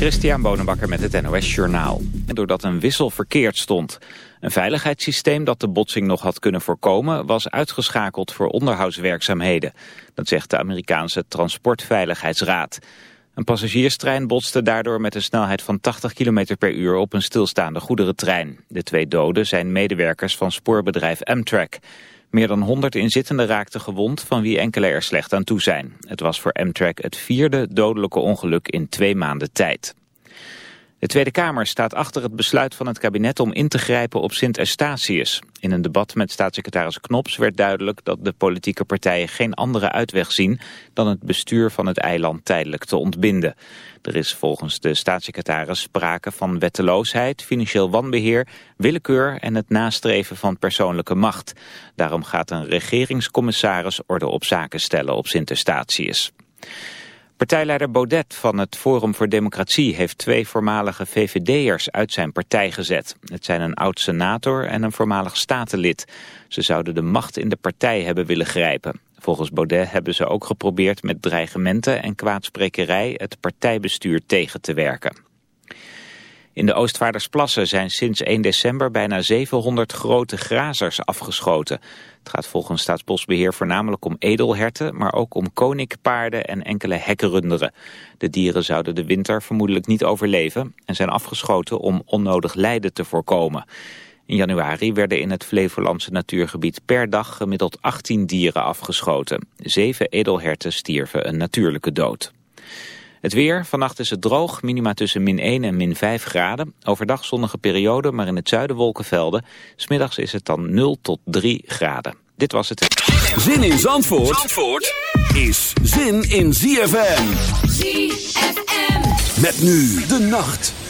Christian Bonenbakker met het NOS Journaal. Doordat een wissel verkeerd stond. Een veiligheidssysteem dat de botsing nog had kunnen voorkomen... was uitgeschakeld voor onderhoudswerkzaamheden. Dat zegt de Amerikaanse Transportveiligheidsraad. Een passagierstrein botste daardoor met een snelheid van 80 km per uur... op een stilstaande goederentrein. De twee doden zijn medewerkers van spoorbedrijf Amtrak... Meer dan 100 inzittenden raakten gewond, van wie enkele er slecht aan toe zijn. Het was voor Amtrak het vierde dodelijke ongeluk in twee maanden tijd. De Tweede Kamer staat achter het besluit van het kabinet om in te grijpen op Sint Eustatius. In een debat met staatssecretaris Knops werd duidelijk dat de politieke partijen geen andere uitweg zien dan het bestuur van het eiland tijdelijk te ontbinden. Er is volgens de staatssecretaris sprake van wetteloosheid, financieel wanbeheer, willekeur en het nastreven van persoonlijke macht. Daarom gaat een regeringscommissaris orde op zaken stellen op Sint Eustatius. Partijleider Baudet van het Forum voor Democratie heeft twee voormalige VVD'ers uit zijn partij gezet. Het zijn een oud-senator en een voormalig statenlid. Ze zouden de macht in de partij hebben willen grijpen. Volgens Baudet hebben ze ook geprobeerd met dreigementen en kwaadsprekerij het partijbestuur tegen te werken. In de Oostvaardersplassen zijn sinds 1 december bijna 700 grote grazers afgeschoten. Het gaat volgens Staatsbosbeheer voornamelijk om edelherten, maar ook om koninkpaarden en enkele hekkenrunderen. De dieren zouden de winter vermoedelijk niet overleven en zijn afgeschoten om onnodig lijden te voorkomen. In januari werden in het Flevolandse natuurgebied per dag gemiddeld 18 dieren afgeschoten. Zeven edelherten stierven een natuurlijke dood. Het weer, vannacht is het droog, minima tussen min 1 en min 5 graden. Overdag zonnige periode, maar in het zuiden wolkenvelden. Smiddags is het dan 0 tot 3 graden. Dit was het. Zin in Zandvoort, Zandvoort is zin in ZFM. ZFM. Met nu de nacht.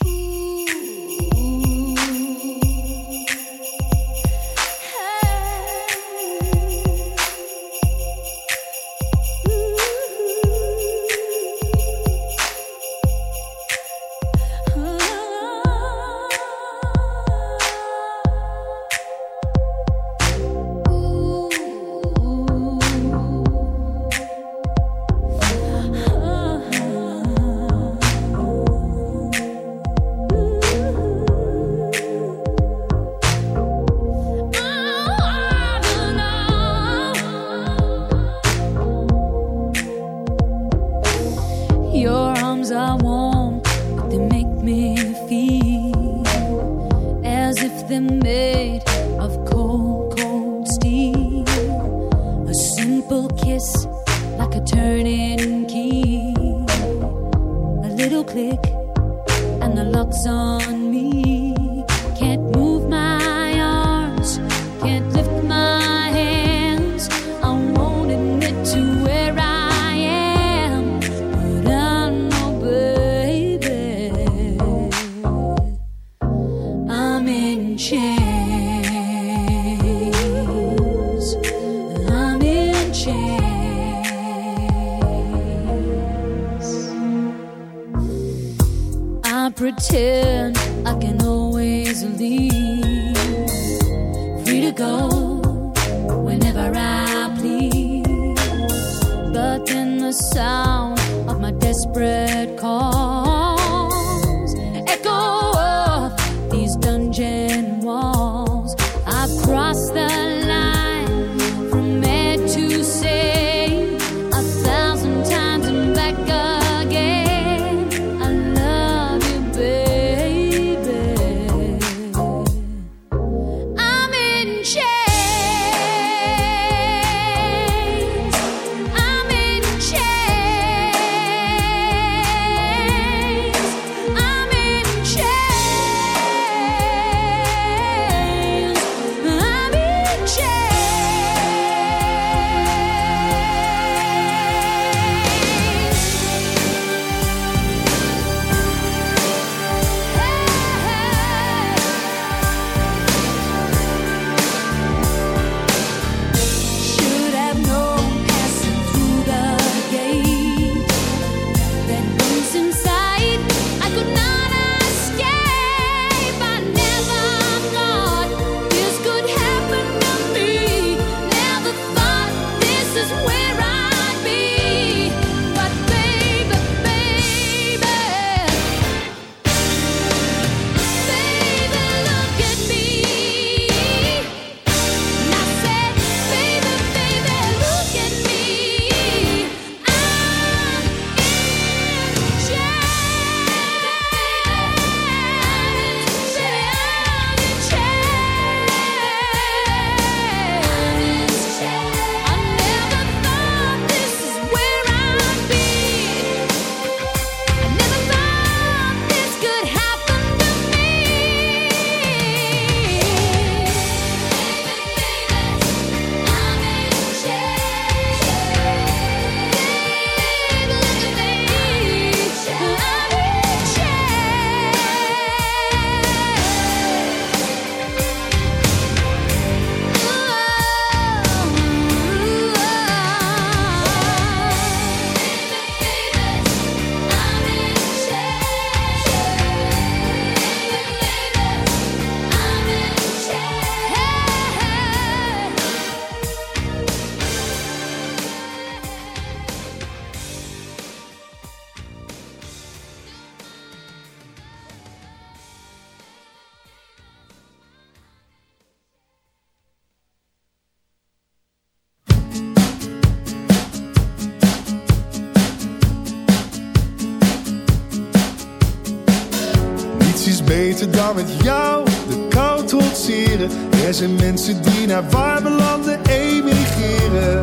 ga met jou de kou trotseren. Er zijn mensen die naar warme landen emigreren.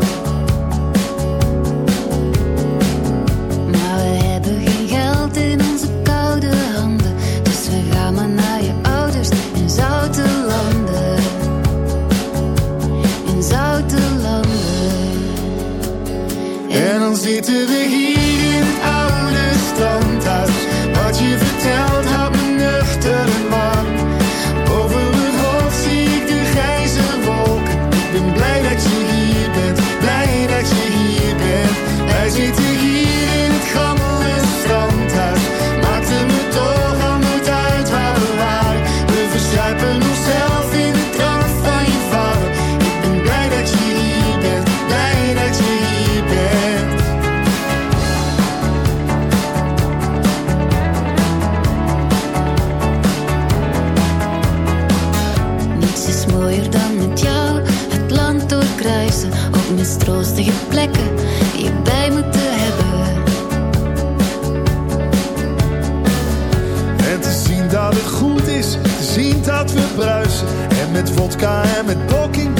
bruisen. En met vodka en met poking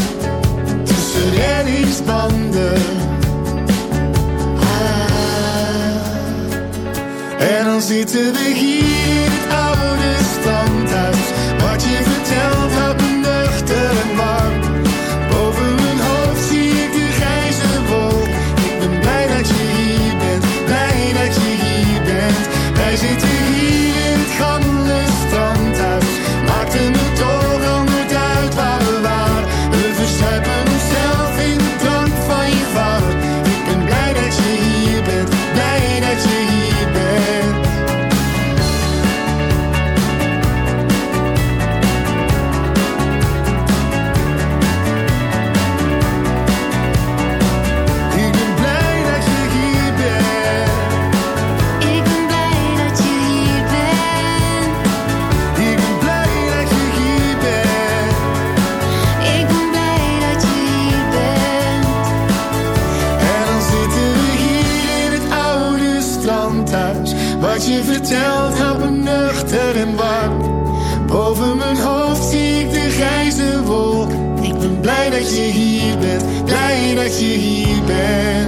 tussen reddingsbanden. Ah. En dan zitten we hier, het oude standhuis. Wat je vertelt, had pé.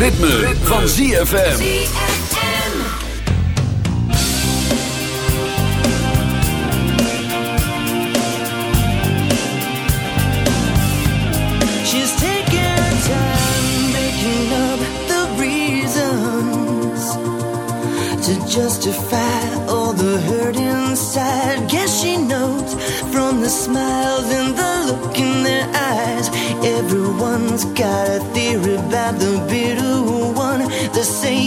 ritme, ritme. van ZFM. She's taking time making up the reasons to justify all the hurt inside. Guess she knows from the smiles and the look in their eyes. Everyone's got a theory about the bitter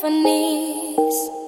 symphonies.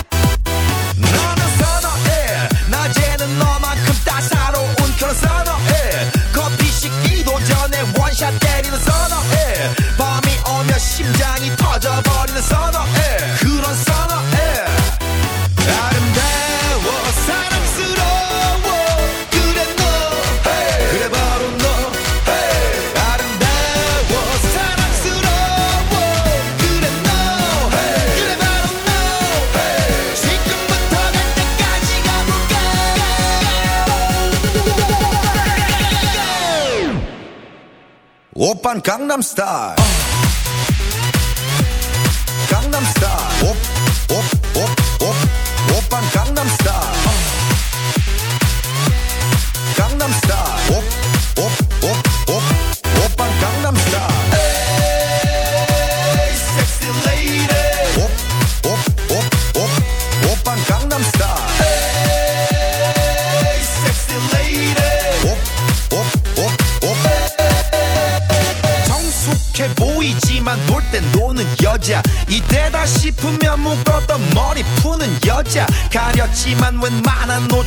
I'm star.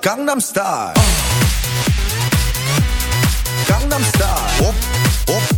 Gangnam Style. Gangnam Style. Op, op.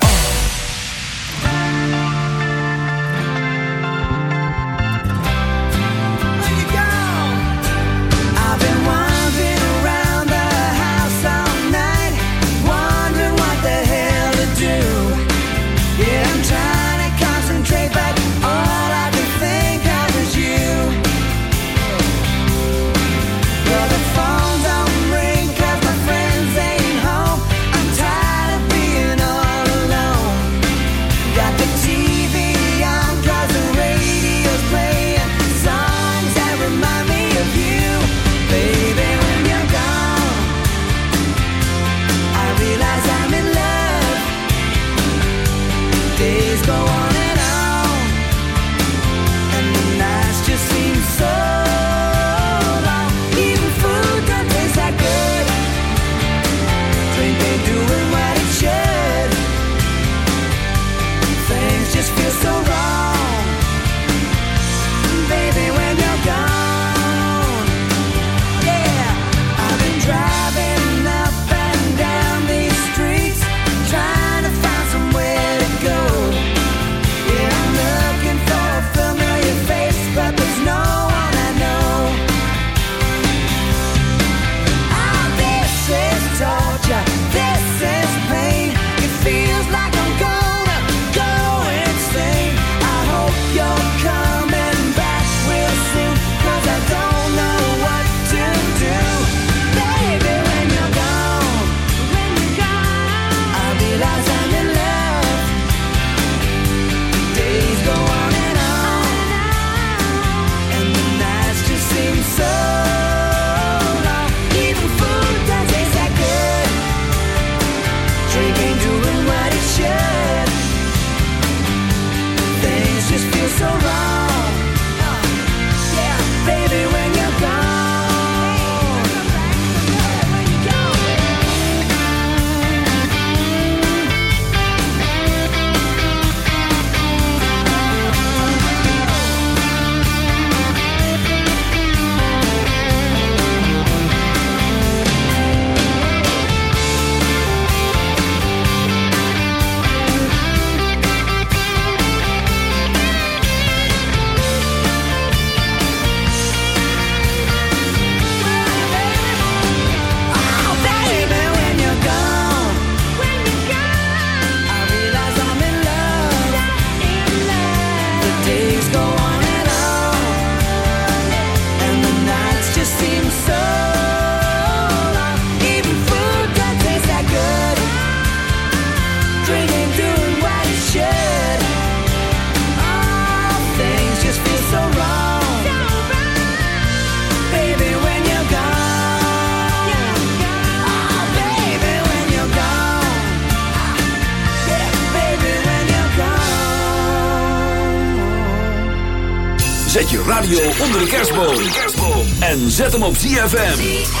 en zet hem op ZFM.